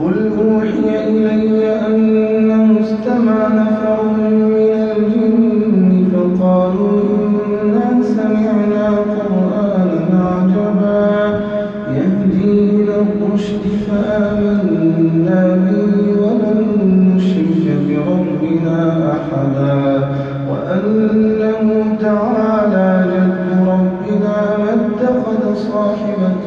قل أوحي إلي أنه استمع نفر من الجن فقالوا إنا سمعنا قرآنا عجبا يهدي إلى الرشد فآمنا به ولن نشرك بربنا أحدا وأنه تعالى جد ربنا ما اتخذ صاحبة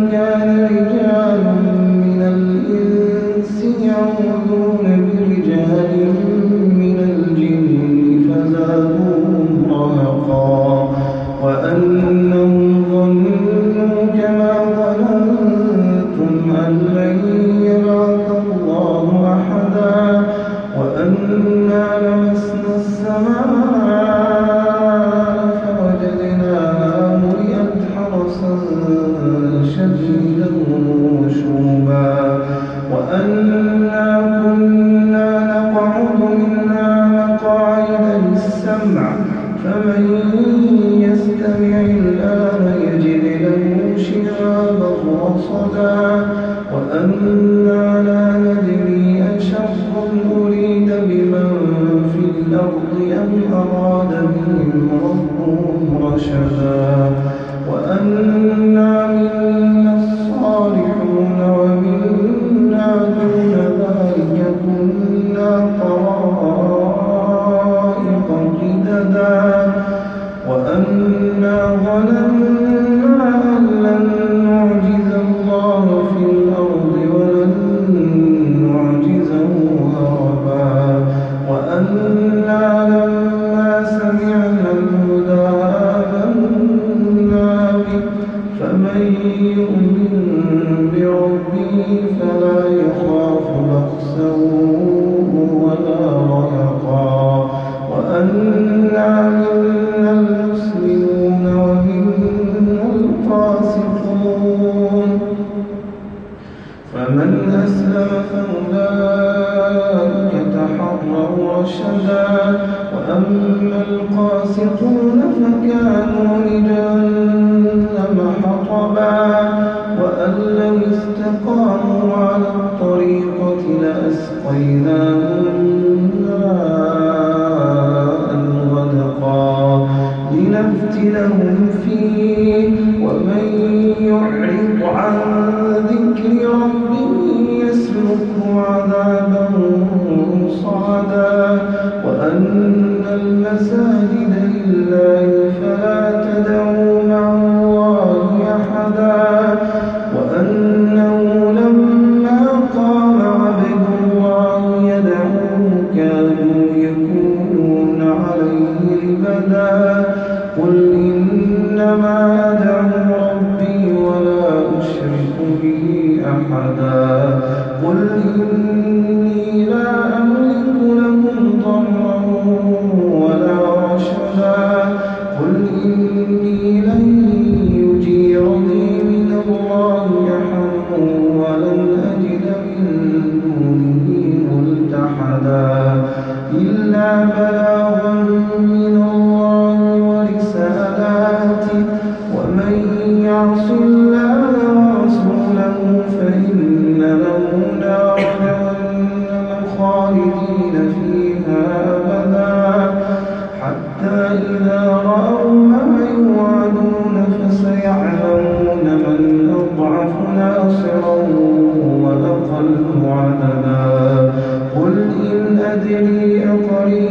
شديدا وشوبا. وأنا كنا نقعد منها مقاعد للسمع فمن يستمع الآن يجد له شهابا رصدا. وأنا لا ندري أشر أريد بمن في الأرض أم أراد بهم ربهم رشدا. فمن يؤمن بربه فلا يخاف بخسا ولا رهقا. وأنا منا المسلمون ومنا القاسطون. فمن أسلم فأولئك تحروا رشدا. وأما القاسطون فكانوا قل إن أدري أقريب